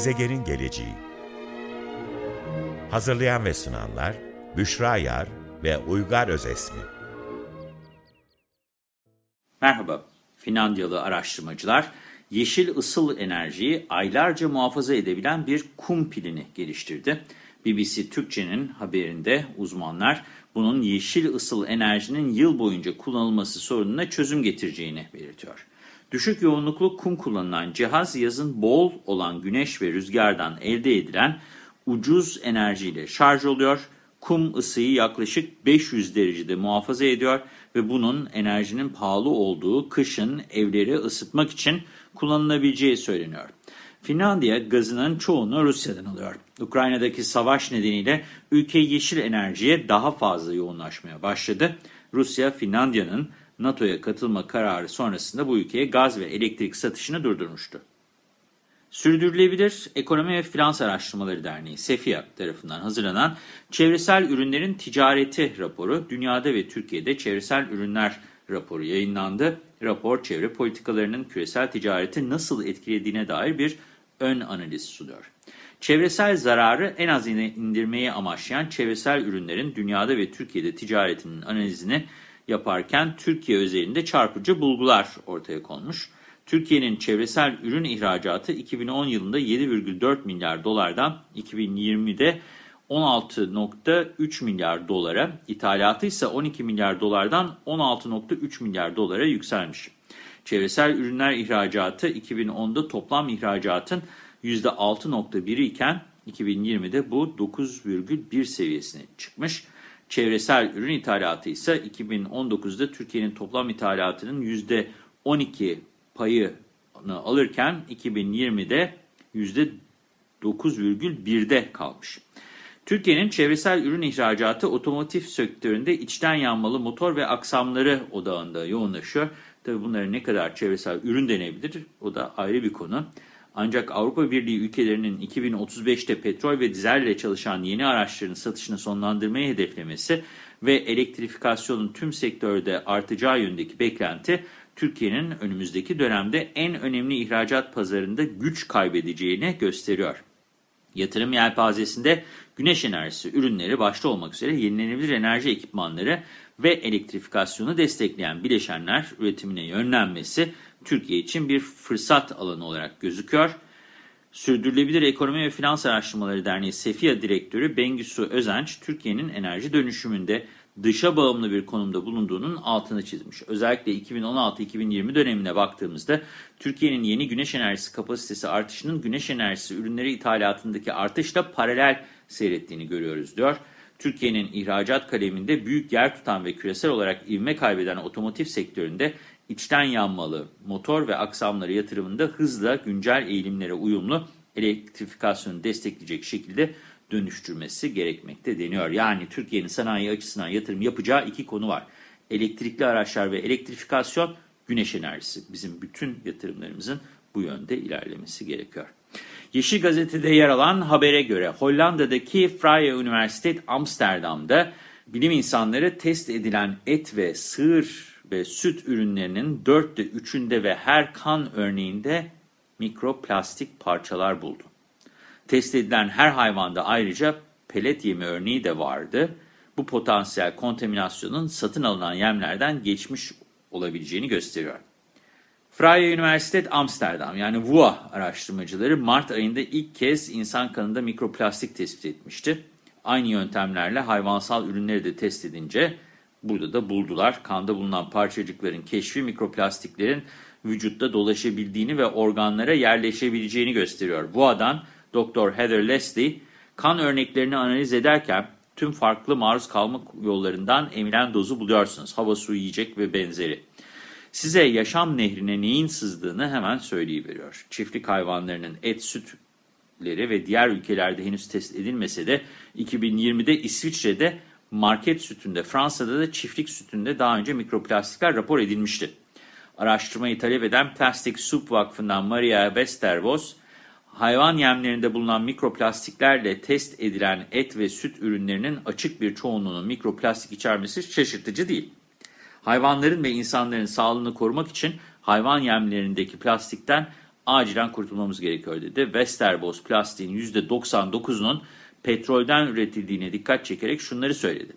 Gezegenin geleceği Hazırlayan ve sunanlar Büşra Yar ve Uygar Özesmi Merhaba, Finlandiyalı araştırmacılar yeşil ısıl enerjiyi aylarca muhafaza edebilen bir kum pilini geliştirdi. BBC Türkçe'nin haberinde uzmanlar bunun yeşil ısıl enerjinin yıl boyunca kullanılması sorununa çözüm getireceğini belirtiyor. Düşük yoğunluklu kum kullanılan cihaz yazın bol olan güneş ve rüzgardan elde edilen ucuz enerjiyle şarj oluyor. Kum ısıyı yaklaşık 500 derecede muhafaza ediyor ve bunun enerjinin pahalı olduğu kışın evleri ısıtmak için kullanılabileceği söyleniyor. Finlandiya gazının çoğunu Rusya'dan alıyor. Ukrayna'daki savaş nedeniyle ülke yeşil enerjiye daha fazla yoğunlaşmaya başladı. Rusya, Finlandiya'nın NATO'ya katılma kararı sonrasında bu ülkeye gaz ve elektrik satışını durdurmuştu. Sürdürülebilir Ekonomi ve Finans Araştırmaları Derneği SEFIA tarafından hazırlanan Çevresel Ürünlerin Ticareti raporu dünyada ve Türkiye'de çevresel ürünler raporu yayınlandı. Rapor çevre politikalarının küresel ticareti nasıl etkilediğine dair bir ön analiz sunuyor. Çevresel zararı en az indirmeyi amaçlayan çevresel ürünlerin dünyada ve Türkiye'de ticaretinin analizini yaparken Türkiye özelinde çarpıcı bulgular ortaya konmuş. Türkiye'nin çevresel ürün ihracatı 2010 yılında 7,4 milyar dolardan 2020'de 16,3 milyar dolara, ithalatı ise 12 milyar dolardan 16,3 milyar dolara yükselmiş. Çevresel ürünler ihracatı 2010'da toplam ihracatın %6,1'i iken 2020'de bu 9,1 seviyesine çıkmış. Çevresel ürün ithalatı ise 2019'da Türkiye'nin toplam ithalatının %12 payını alırken 2020'de %9,1'de kalmış. Türkiye'nin çevresel ürün ihracatı otomotiv sektöründe içten yanmalı motor ve aksamları odağında yoğunlaşıyor. Tabii bunlara ne kadar çevresel ürün denebilir o da ayrı bir konu. Ancak Avrupa Birliği ülkelerinin 2035'te petrol ve dizelle çalışan yeni araçların satışını sonlandırmayı hedeflemesi ve elektrifikasyonun tüm sektörde artacağı yönündeki beklenti, Türkiye'nin önümüzdeki dönemde en önemli ihracat pazarında güç kaybedeceğini gösteriyor. Yatırım yelpazesinde güneş enerjisi ürünleri başta olmak üzere yenilenebilir enerji ekipmanları ve elektrifikasyonu destekleyen bileşenler üretimine yönlenmesi Türkiye için bir fırsat alanı olarak gözüküyor. Sürdürülebilir Ekonomi ve Finans Araştırmaları Derneği SEFIA Direktörü Bengisu Özenç, Türkiye'nin enerji dönüşümünde dışa bağımlı bir konumda bulunduğunun altını çizmiş. Özellikle 2016-2020 dönemine baktığımızda Türkiye'nin yeni güneş enerjisi kapasitesi artışının güneş enerjisi ürünleri ithalatındaki artışla paralel seyrettiğini görüyoruz diyor. Türkiye'nin ihracat kaleminde büyük yer tutan ve küresel olarak ivme kaybeden otomotiv sektöründe içten yanmalı motor ve aksamları yatırımında hızla güncel eğilimlere uyumlu elektrifikasyonu destekleyecek şekilde dönüştürmesi gerekmekte deniyor. Yani Türkiye'nin sanayi açısından yatırım yapacağı iki konu var. Elektrikli araçlar ve elektrifikasyon, güneş enerjisi. Bizim bütün yatırımlarımızın bu yönde ilerlemesi gerekiyor. Yeşil Gazete'de yer alan habere göre Hollanda'daki Vrije Universiteit Amsterdam'da bilim insanları test edilen et ve sığır ve süt ürünlerinin dörtte üçünde ve her kan örneğinde mikroplastik parçalar buldu. Test edilen her hayvanda ayrıca pelet yemi örneği de vardı. Bu potansiyel kontaminasyonun satın alınan yemlerden geçmiş olabileceğini gösteriyor. Vrije Universiteit Amsterdam yani VUA araştırmacıları Mart ayında ilk kez insan kanında mikroplastik tespit etmişti. Aynı yöntemlerle hayvansal ürünleri de test edince burada da buldular. Kanda bulunan parçacıkların keşfi mikroplastiklerin vücutta dolaşabildiğini ve organlara yerleşebileceğini gösteriyor. VUA'dan Dr. Heather Leslie kan örneklerini analiz ederken tüm farklı maruz kalma yollarından emilen dozu buluyorsunuz. Hava, su, yiyecek ve benzeri. Size yaşam nehrine neyin sızdığını hemen söyleyiveriyor. Çiftlik hayvanlarının et, sütleri ve diğer ülkelerde henüz test edilmese de 2020'de İsviçre'de market sütünde, Fransa'da da çiftlik sütünde daha önce mikroplastikler rapor edilmişti. Araştırmayı talep eden Plastic Soup Vakfı'ndan Maria Westervos, hayvan yemlerinde bulunan mikroplastiklerle test edilen et ve süt ürünlerinin açık bir çoğunluğunun mikroplastik içermesi şaşırtıcı değil. Hayvanların ve insanların sağlığını korumak için hayvan yemlerindeki plastikten acilen kurtulmamız gerekiyor dedi. Westerboz plastiğin %99'unun petrolden üretildiğine dikkat çekerek şunları söyledi.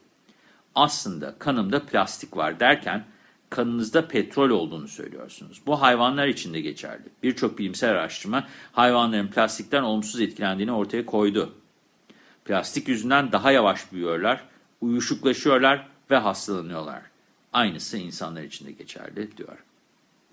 Aslında kanımda plastik var derken kanınızda petrol olduğunu söylüyorsunuz. Bu hayvanlar için de geçerli. Birçok bilimsel araştırma hayvanların plastikten olumsuz etkilendiğini ortaya koydu. Plastik yüzünden daha yavaş büyüyorlar, uyuşuklaşıyorlar ve hastalanıyorlar. Aynısı insanlar için de geçerli diyor.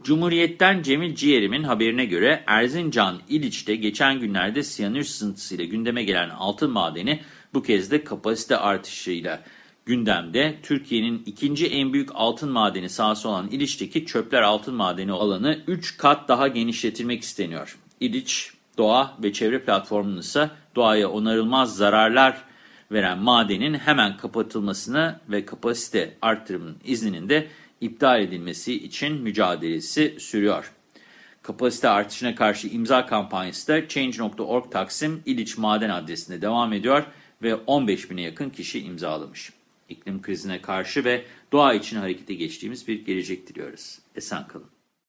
Cumhuriyet'ten Cemil Ciğerim'in haberine göre Erzincan İliç'te geçen günlerde siyanür sızıntısıyla gündeme gelen altın madeni bu kez de kapasite artışıyla gündemde. Türkiye'nin ikinci en büyük altın madeni sahası olan İliç'teki çöpler altın madeni alanı 3 kat daha genişletilmek isteniyor. İliç, Doğa ve Çevre Platformu'nun ise doğaya onarılmaz zararlar veren madenin hemen kapatılmasını ve kapasite artırımının izninin de iptal edilmesi için mücadelesi sürüyor. Kapasite artışına karşı imza kampanyası da Change.org Taksim İliç Maden adresinde devam ediyor ve 15 bine yakın kişi imzalamış. İklim krizine karşı ve doğa için harekete geçtiğimiz bir gelecek diliyoruz. Esen kalın.